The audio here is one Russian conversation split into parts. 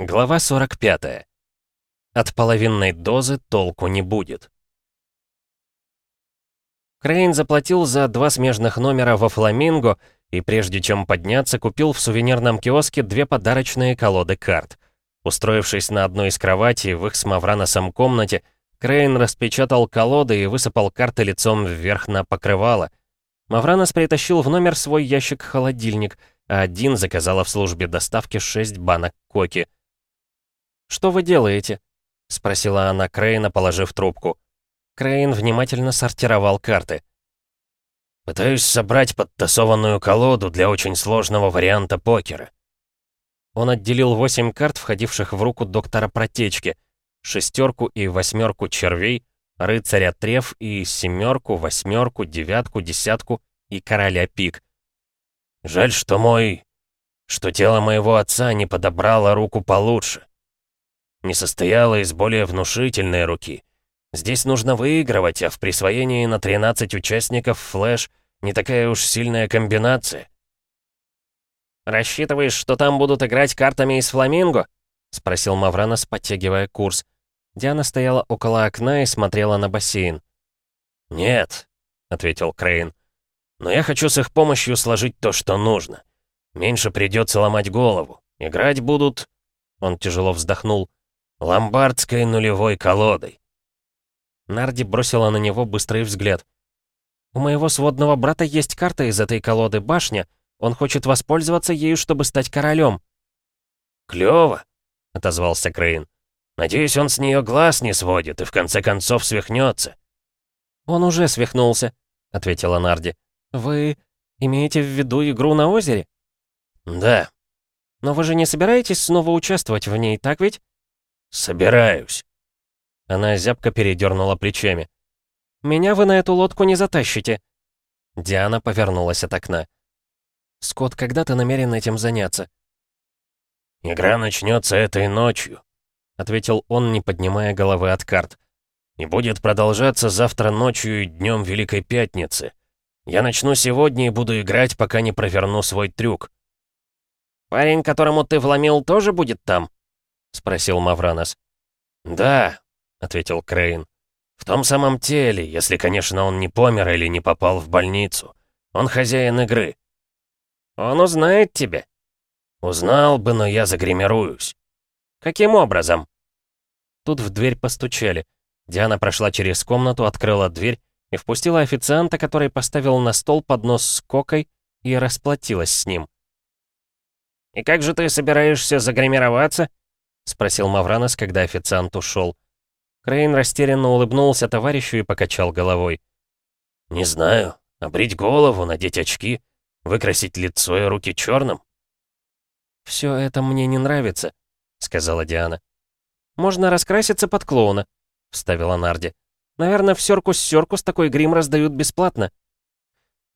Глава 45. От половинной дозы толку не будет. Крейн заплатил за два смежных номера во Фламинго и прежде чем подняться, купил в сувенирном киоске две подарочные колоды карт. Устроившись на одной из кроватей в их с Мавраносом комнате, Крейн распечатал колоды и высыпал карты лицом вверх на покрывало. Мавранос притащил в номер свой ящик-холодильник, а один заказала в службе доставки шесть банок коки — «Что вы делаете?» — спросила она Крейна, положив трубку. Крейн внимательно сортировал карты. «Пытаюсь собрать подтасованную колоду для очень сложного варианта покера». Он отделил восемь карт, входивших в руку доктора Протечки, шестерку и восьмерку червей, рыцаря треф и семерку, восьмерку, девятку, десятку и короля пик. «Жаль, что мой... что тело моего отца не подобрало руку получше не состояла из более внушительной руки. Здесь нужно выигрывать, а в присвоении на 13 участников флэш не такая уж сильная комбинация. «Рассчитываешь, что там будут играть картами из фламинго?» — спросил Мавранос, потягивая Coors. Диана стояла около окна и смотрела на бассейн. «Нет», — ответил Крейн. «Но я хочу с их помощью сложить то, что нужно. Меньше придется ломать голову. Играть будут...» Он тяжело вздохнул. Ломбардской нулевой колодой. Нарди бросила на него быстрый взгляд. «У моего сводного брата есть карта из этой колоды башня. Он хочет воспользоваться ею, чтобы стать королем». «Клёво», — отозвался Крейн. «Надеюсь, он с нее глаз не сводит и в конце концов свихнется». «Он уже свихнулся», — ответила Нарди. «Вы имеете в виду игру на озере?» «Да». «Но вы же не собираетесь снова участвовать в ней, так ведь?» «Собираюсь». Она зябко передернула плечами. «Меня вы на эту лодку не затащите». Диана повернулась от окна. «Скотт, когда ты намерен этим заняться?» «Игра начнется этой ночью», — ответил он, не поднимая головы от карт. «И будет продолжаться завтра ночью и днем Великой Пятницы. Я начну сегодня и буду играть, пока не проверну свой трюк». «Парень, которому ты вломил, тоже будет там?» — спросил Мавранос. «Да», — ответил Крейн. «В том самом теле, если, конечно, он не помер или не попал в больницу. Он хозяин игры». «Он узнает тебя?» «Узнал бы, но я загримируюсь». «Каким образом?» Тут в дверь постучали. Диана прошла через комнату, открыла дверь и впустила официанта, который поставил на стол поднос с кокой и расплатилась с ним. «И как же ты собираешься загримироваться?» — спросил Мавранос, когда официант ушел. Крейн растерянно улыбнулся товарищу и покачал головой. «Не знаю. Обрить голову, надеть очки, выкрасить лицо и руки черным?» «Все это мне не нравится», — сказала Диана. «Можно раскраситься под клоуна», — вставила Нарди. «Наверное, в Circus-Circus такой грим раздают бесплатно».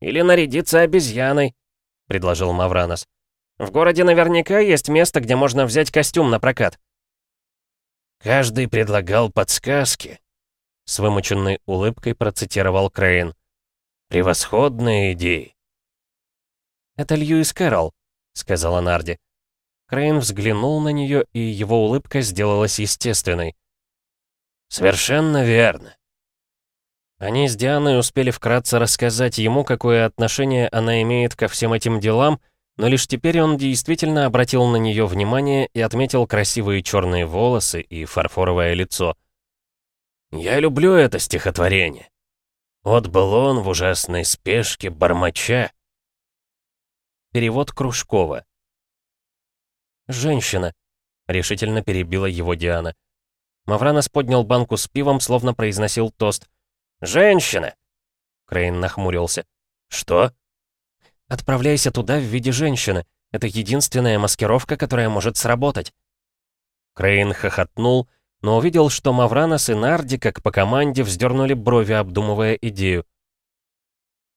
«Или нарядиться обезьяной», — предложил Мавранос. В городе наверняка есть место, где можно взять костюм на прокат. Каждый предлагал подсказки. С вымученной улыбкой процитировал Крейн. Превосходные идеи. «Это Льюис Кэрролл», — сказала Нарди. Крейн взглянул на нее, и его улыбка сделалась естественной. «Совершенно верно». Они с Дианой успели вкратце рассказать ему, какое отношение она имеет ко всем этим делам, но лишь теперь он действительно обратил на нее внимание и отметил красивые черные волосы и фарфоровое лицо. «Я люблю это стихотворение. Отбыл он в ужасной спешке бормоча». Перевод Кружкова. «Женщина», — решительно перебила его Диана. Мавранос поднял банку с пивом, словно произносил тост. «Женщина!» Крейн нахмурился. «Что?» Отправляйся туда в виде женщины. Это единственная маскировка, которая может сработать». Крейн хохотнул, но увидел, что Мавранос и Нарди, как по команде, вздернули брови, обдумывая идею.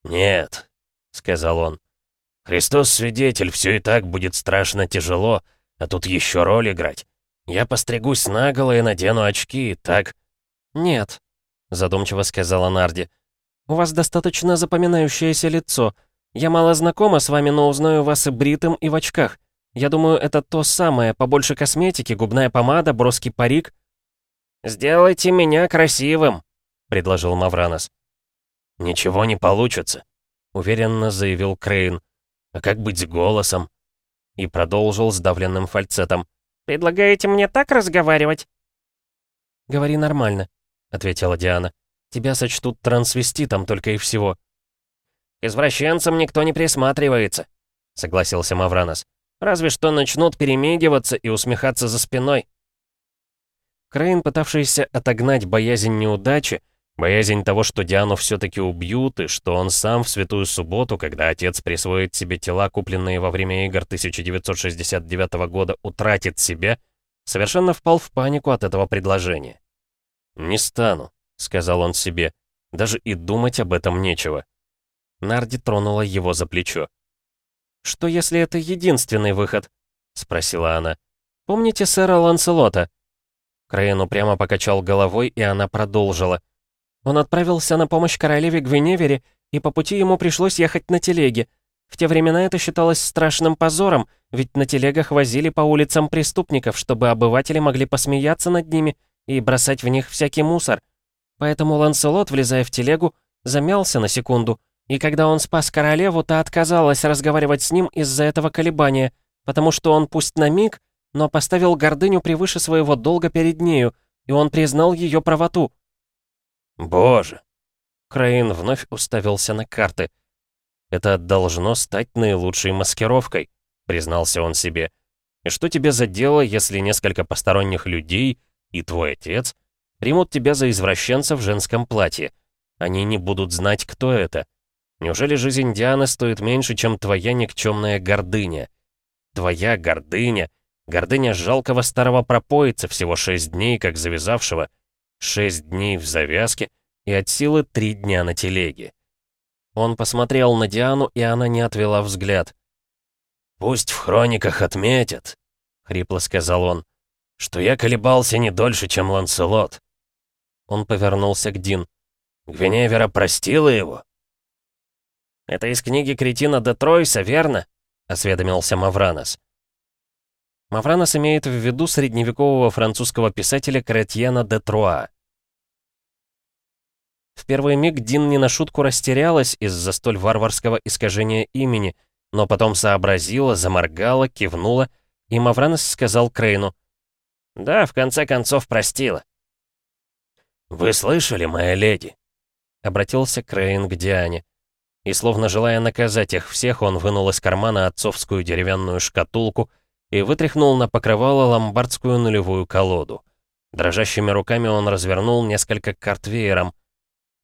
«Нет», — сказал он. «Христос свидетель, все и так будет страшно тяжело, а тут еще роль играть. Я постригусь наголо и надену очки, так?» «Нет», — задумчиво сказала Нарди. «У вас достаточно запоминающееся лицо. Я мало знакома с вами, но узнаю вас и бритым, и в очках. Я думаю, это то самое, побольше косметики, губная помада, броский парик». «Сделайте меня красивым», — предложил Мавранос. «Ничего не получится», — уверенно заявил Крейн. «А как быть с голосом?» И продолжил сдавленным фальцетом. «Предлагаете мне так разговаривать?» «Говори нормально», — ответила Диана. «Тебя сочтут трансвеститом только и всего». «К извращенцам никто не присматривается», — согласился Мавранос. «Разве что начнут перемигиваться и усмехаться за спиной». Крейн, пытавшийся отогнать боязнь неудачи, боязнь того, что Диану все-таки убьют, и что он сам в Святую Субботу, когда отец присвоит себе тела, купленные во время игр 1969 года, утратит себя, совершенно впал в панику от этого предложения. «Не стану», — сказал он себе, — «даже и думать об этом нечего». Нарди тронула его за плечо. «Что, если это единственный выход?» — спросила она. «Помните сэра Ланселота?» Крейн упрямо покачал головой, и она продолжила. «Он отправился на помощь королеве Гвиневере, и по пути ему пришлось ехать на телеге. В те времена это считалось страшным позором, ведь на телегах возили по улицам преступников, чтобы обыватели могли посмеяться над ними и бросать в них всякий мусор. Поэтому Ланселот, влезая в телегу, замялся на секунду — и когда он спас королеву, та отказалась разговаривать с ним из-за этого колебания, потому что он пусть на миг, но поставил гордыню превыше своего долга перед нею, и он признал ее правоту. «Боже!» Краин вновь уставился на карты. «Это должно стать наилучшей маскировкой», — признался он себе. «И что тебе за дело, если несколько посторонних людей и твой отец примут тебя за извращенца в женском платье? Они не будут знать, кто это». Неужели жизнь Дианы стоит меньше, чем твоя никчемная гордыня? Твоя гордыня, гордыня жалкого старого пропоица, всего шесть дней, как завязавшего, шесть дней в завязке и от силы три дня на телеге. Он посмотрел на Диану, и она не отвела взгляд. «Пусть в хрониках отметят», — хрипло сказал он, — «что я колебался не дольше, чем Ланселот». Он повернулся к Дин. «Гвиневера простила его?» «Это из книги Кретина де Тройса, верно?» — осведомился Мавранос. Мавранос имеет в виду средневекового французского писателя Кретьена де Труа. В первый миг Дин не на шутку растерялась из-за столь варварского искажения имени, но потом сообразила, заморгала, кивнула, и Мавранос сказал Крейну. «Да, в конце концов, простила». «Вы слышали, моя леди?» — обратился Крейн к Диане. И словно желая наказать их всех, он вынул из кармана отцовскую деревянную шкатулку и вытряхнул на покрывало ломбардскую нулевую колоду. Дрожащими руками он развернул несколько карт веером.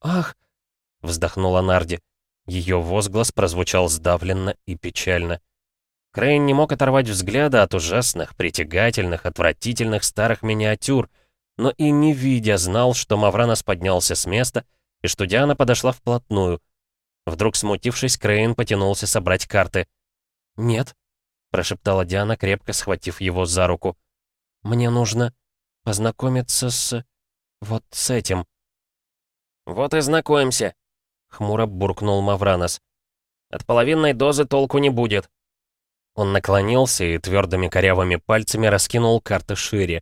«Ах!» — вздохнула Нарди. Ее возглас прозвучал сдавленно и печально. Крейн не мог оторвать взгляда от ужасных, притягательных, отвратительных старых миниатюр, но и не видя знал, что Мавранос поднялся с места и что Диана подошла вплотную, Вдруг смутившись, Крейн потянулся собрать карты. «Нет», — прошептала Диана, крепко схватив его за руку. «Мне нужно познакомиться с... вот с этим». «Вот и знакомимся», — хмуро буркнул Мавранос. «От половинной дозы толку не будет». Он наклонился и твердыми корявыми пальцами раскинул карты шире.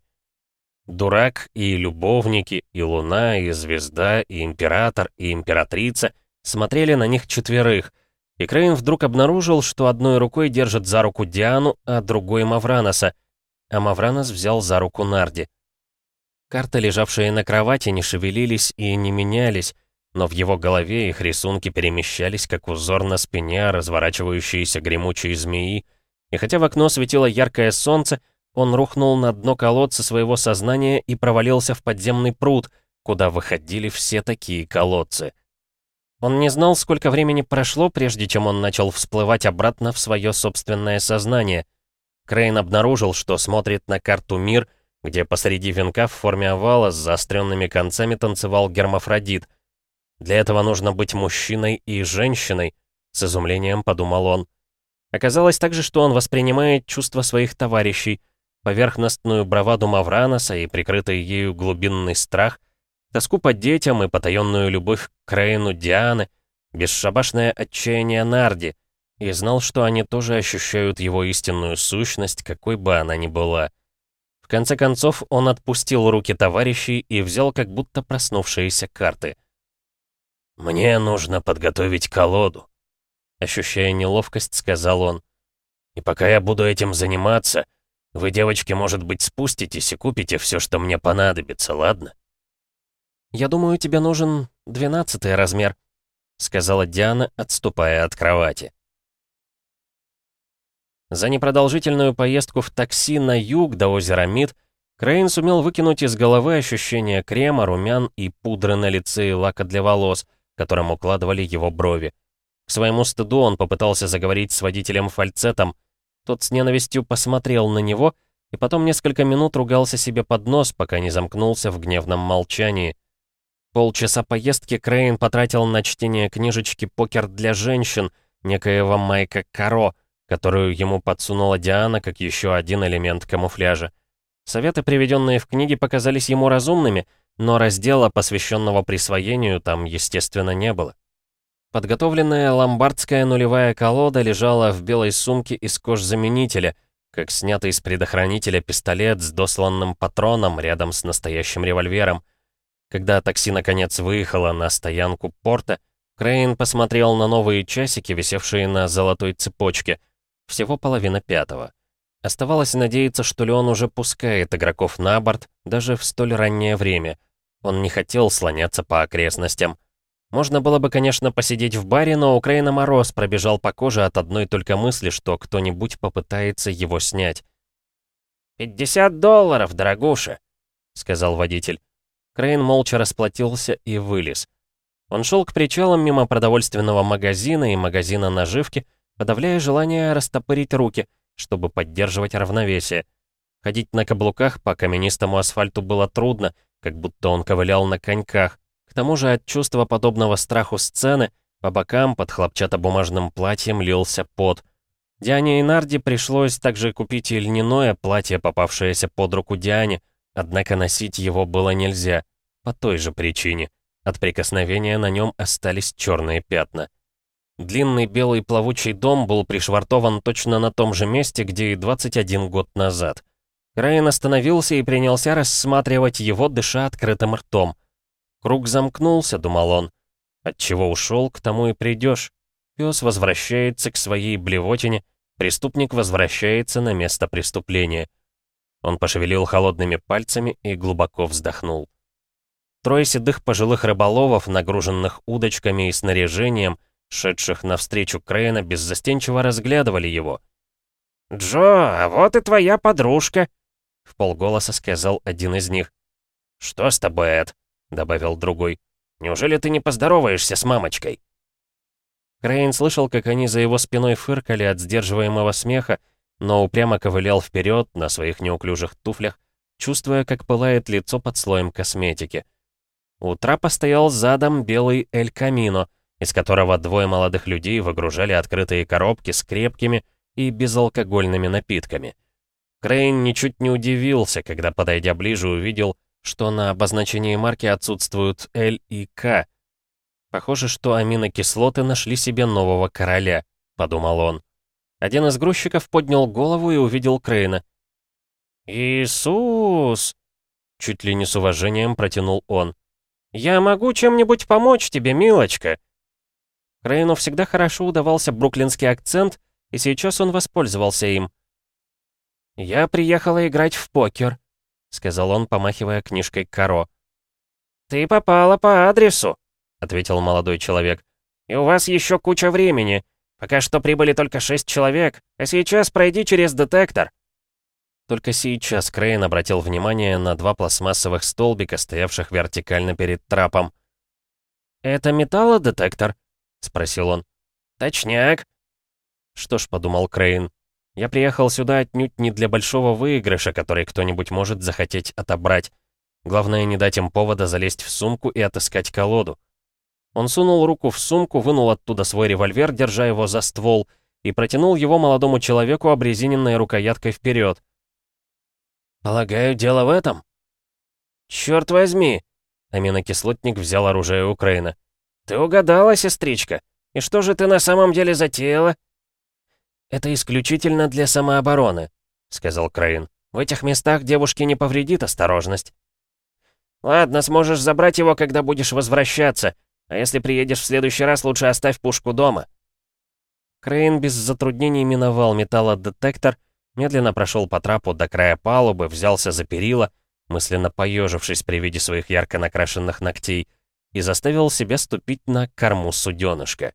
Дурак и любовники, и луна, и звезда, и император, и императрица — смотрели на них четверых, и Крейн вдруг обнаружил, что одной рукой держит за руку Диану, а другой Мавраноса, а Мавранос взял за руку Нарди. Карты, лежавшие на кровати, не шевелились и не менялись, но в его голове их рисунки перемещались, как узор на спине разворачивающейся гремучей змеи, и хотя в окно светило яркое солнце, он рухнул на дно колодца своего сознания и провалился в подземный пруд, куда выходили все такие колодцы. Он не знал, сколько времени прошло, прежде чем он начал всплывать обратно в свое собственное сознание. Крейн обнаружил, что смотрит на карту «Мир», где посреди венка в форме овала с заостренными концами танцевал гермафродит. Для этого нужно быть мужчиной и женщиной, с изумлением подумал он. Оказалось также, что он воспринимает чувства своих товарищей, поверхностную браваду Мавраноса и прикрытый ею глубинный страх, Тоску по детям и потаенную любовь к Крейну Дианы, бесшабашное отчаяние Нарди. и знал, что они тоже ощущают его истинную сущность, какой бы она ни была. В конце концов, он отпустил руки товарищей и взял как будто проснувшиеся карты. «Мне нужно подготовить колоду», — ощущая неловкость, сказал он. «И пока я буду этим заниматься, вы, девочки, может быть, спуститесь и купите все, что мне понадобится, ладно?» «Я думаю, тебе нужен двенадцатый размер», — сказала Диана, отступая от кровати. За непродолжительную поездку в такси на юг до озера Мид Крейн сумел выкинуть из головы ощущение крема, румян и пудры на лице и лака для волос, которым укладывали его брови. К своему стыду он попытался заговорить с водителем фальцетом. Тот с ненавистью посмотрел на него и потом несколько минут ругался себе под нос, пока не замкнулся в гневном молчании. Полчаса поездки Крейн потратил на чтение книжечки «Покер для женщин» некоего Майка Каро, которую ему подсунула Диана как еще один элемент камуфляжа. Советы, приведенные в книге, показались ему разумными, но раздела, посвященного присвоению, там, естественно, не было. Подготовленная ломбардская нулевая колода лежала в белой сумке из кожзаменителя, как снятый из предохранителя пистолет с досланным патроном рядом с настоящим револьвером. Когда такси наконец выехало на стоянку порта, Крейн посмотрел на новые часики, висевшие на золотой цепочке. Всего половина пятого. Оставалось надеяться, что Леон уже пускает игроков на борт, даже в столь раннее время. Он не хотел слоняться по окрестностям. Можно было бы, конечно, посидеть в баре, но у Крейна мороз пробежал по коже от одной только мысли, что кто-нибудь попытается его снять. «Пятьдесят долларов, дорогуша», — сказал водитель. Крейн молча расплатился и вылез. Он шел к причалам мимо продовольственного магазина и магазина наживки, подавляя желание растопырить руки, чтобы поддерживать равновесие. Ходить на каблуках по каменистому асфальту было трудно, как будто он ковылял на коньках. К тому же от чувства подобного страху сцены по бокам под хлопчатобумажным платьем лился пот. Диане и Нарди пришлось также купить и льняное платье, попавшееся под руку Диане, Однако носить его было нельзя, по той же причине. От прикосновения на нем остались черные пятна. Длинный белый плавучий дом был пришвартован точно на том же месте, где и 21 год назад. Крайен остановился и принялся рассматривать его, дыша открытым ртом. Круг замкнулся, думал он. От чего ушел, к тому и придешь. Пес возвращается к своей блевотине, преступник возвращается на место преступления. Он пошевелил холодными пальцами и глубоко вздохнул. Трое седых пожилых рыболовов, нагруженных удочками и снаряжением, шедших навстречу Крейна, беззастенчиво разглядывали его. «Джо, а вот и твоя подружка!» — в полголоса сказал один из них. «Что с тобой, Эд?» — добавил другой. «Неужели ты не поздороваешься с мамочкой?» Крейн слышал, как они за его спиной фыркали от сдерживаемого смеха, но упрямо ковылял вперед на своих неуклюжих туфлях, чувствуя, как пылает лицо под слоем косметики. У трапа задом белый Эль Камино, из которого двое молодых людей выгружали открытые коробки с крепкими и безалкогольными напитками. Крейн ничуть не удивился, когда, подойдя ближе, увидел, что на обозначении марки отсутствуют L и К. Похоже, что аминокислоты нашли себе нового короля, подумал он. Один из грузчиков поднял голову и увидел Крейна. «Иисус!» Чуть ли не с уважением протянул он. «Я могу чем-нибудь помочь тебе, милочка?» Крейну всегда хорошо удавался бруклинский акцент, и сейчас он воспользовался им. «Я приехала играть в покер», — сказал он, помахивая книжкой Каро. «Ты попала по адресу», — ответил молодой человек. «И у вас еще куча времени. Пока что прибыли только шесть человек, а сейчас пройди через детектор». Только сейчас Крейн обратил внимание на два пластмассовых столбика, стоявших вертикально перед трапом. «Это металлодетектор?» — спросил он. «Точняк». «Что ж», — подумал Крейн, — «я приехал сюда отнюдь не для большого выигрыша, который кто-нибудь может захотеть отобрать. Главное, не дать им повода залезть в сумку и отыскать колоду. Он сунул руку в сумку, вынул оттуда свой револьвер, держа его за ствол, и протянул его молодому человеку обрезиненной рукояткой вперед. «Полагаю, дело в этом?» «Черт возьми!» Аминокислотник взял оружие Украины. «Ты угадала, сестричка? И что же ты на самом деле затеяла?» «Это исключительно для самообороны», — сказал Крейн. «В этих местах девушке не повредит осторожность». «Ладно, сможешь забрать его, когда будешь возвращаться. А если приедешь в следующий раз, лучше оставь пушку дома». Крейн без затруднений миновал металлодетектор, медленно прошел по трапу до края палубы, взялся за перила, мысленно поежившись при виде своих ярко накрашенных ногтей, и заставил себя ступить на корму суденышка.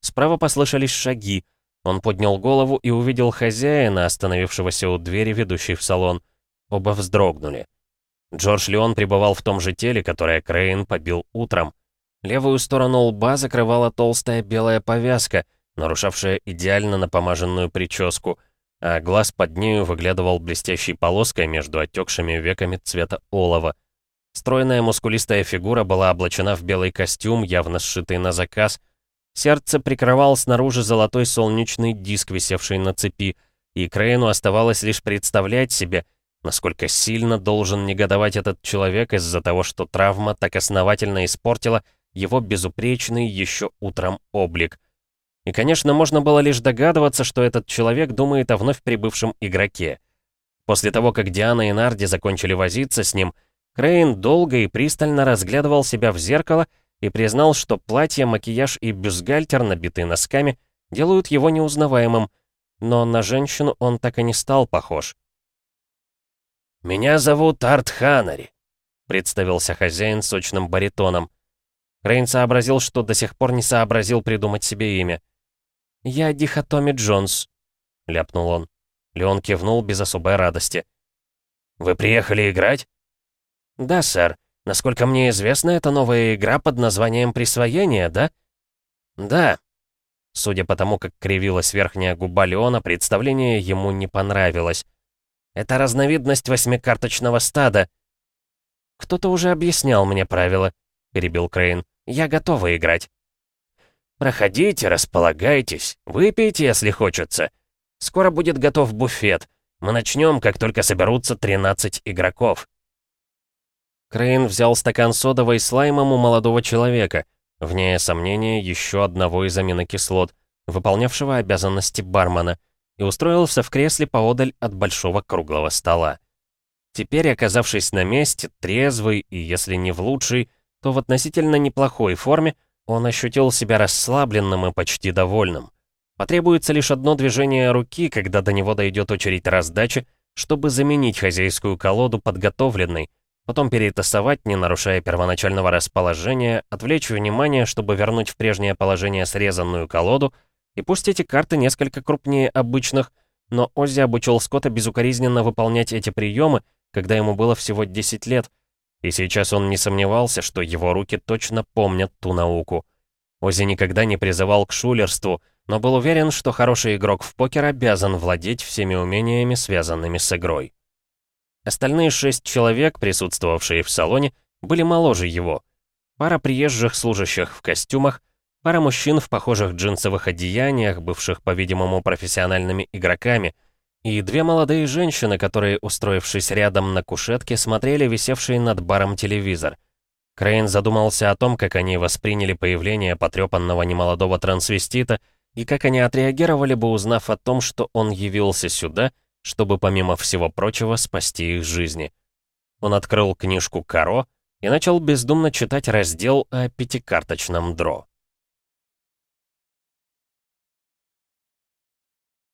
Справа послышались шаги. Он поднял голову и увидел хозяина, остановившегося у двери, ведущей в салон. Оба вздрогнули. Джордж Леон пребывал в том же теле, которое Крейн побил утром. Левую сторону лба закрывала толстая белая повязка, нарушавшая идеально напомаженную прическу, а глаз под нею выглядывал блестящей полоской между отекшими веками цвета олова. Стройная мускулистая фигура была облачена в белый костюм, явно сшитый на заказ. Сердце прикрывал снаружи золотой солнечный диск, висевший на цепи, и Крейну оставалось лишь представлять себе, насколько сильно должен негодовать этот человек из-за того, что травма так основательно испортила его безупречный еще утром облик. И, конечно, можно было лишь догадываться, что этот человек думает о вновь прибывшем игроке. После того, как Диана и Нарди закончили возиться с ним, Крейн долго и пристально разглядывал себя в зеркало и признал, что платье, макияж и бюстгальтер, набитые носками, делают его неузнаваемым, но на женщину он так и не стал похож. «Меня зовут Арт Ханари», — представился хозяин сочным баритоном. Рейн сообразил, что до сих пор не сообразил придумать себе имя. «Я Дихотоми Джонс», — ляпнул он. Леон кивнул без особой радости. «Вы приехали играть?» «Да, сэр. Насколько мне известно, это новая игра под названием «Присвоение», да?» «Да». Судя по тому, как кривилась верхняя губа Леона, представление ему не понравилось. «Это разновидность восьмикарточного стада». «Кто-то уже объяснял мне правила», — перебил Крейн. Я готова играть». «Проходите, располагайтесь, выпейте, если хочется. Скоро будет готов буфет. Мы начнем, как только соберутся 13 игроков». Крейн взял стакан содовой с у молодого человека, вне сомнения еще одного из аминокислот, выполнявшего обязанности бармена, и устроился в кресле поодаль от большого круглого стола. Теперь, оказавшись на месте, трезвый и, если не в лучший, то в относительно неплохой форме он ощутил себя расслабленным и почти довольным. Потребуется лишь одно движение руки, когда до него дойдет очередь раздачи, чтобы заменить хозяйскую колоду подготовленной, потом перетасовать, не нарушая первоначального расположения, отвлечь внимание, чтобы вернуть в прежнее положение срезанную колоду, и пусть эти карты несколько крупнее обычных, но Оззи обучил Скотта безукоризненно выполнять эти приемы, когда ему было всего 10 лет — и сейчас он не сомневался, что его руки точно помнят ту науку. Ози никогда не призывал к шулерству, но был уверен, что хороший игрок в покер обязан владеть всеми умениями, связанными с игрой. Остальные шесть человек, присутствовавшие в салоне, были моложе его. Пара приезжих служащих в костюмах, пара мужчин в похожих джинсовых одеяниях, бывших, по-видимому, профессиональными игроками — и две молодые женщины, которые, устроившись рядом на кушетке, смотрели висевший над баром телевизор. Крейн задумался о том, как они восприняли появление потрепанного немолодого трансвестита и как они отреагировали бы, узнав о том, что он явился сюда, чтобы, помимо всего прочего, спасти их жизни. Он открыл книжку «Каро» и начал бездумно читать раздел о пятикарточном дро.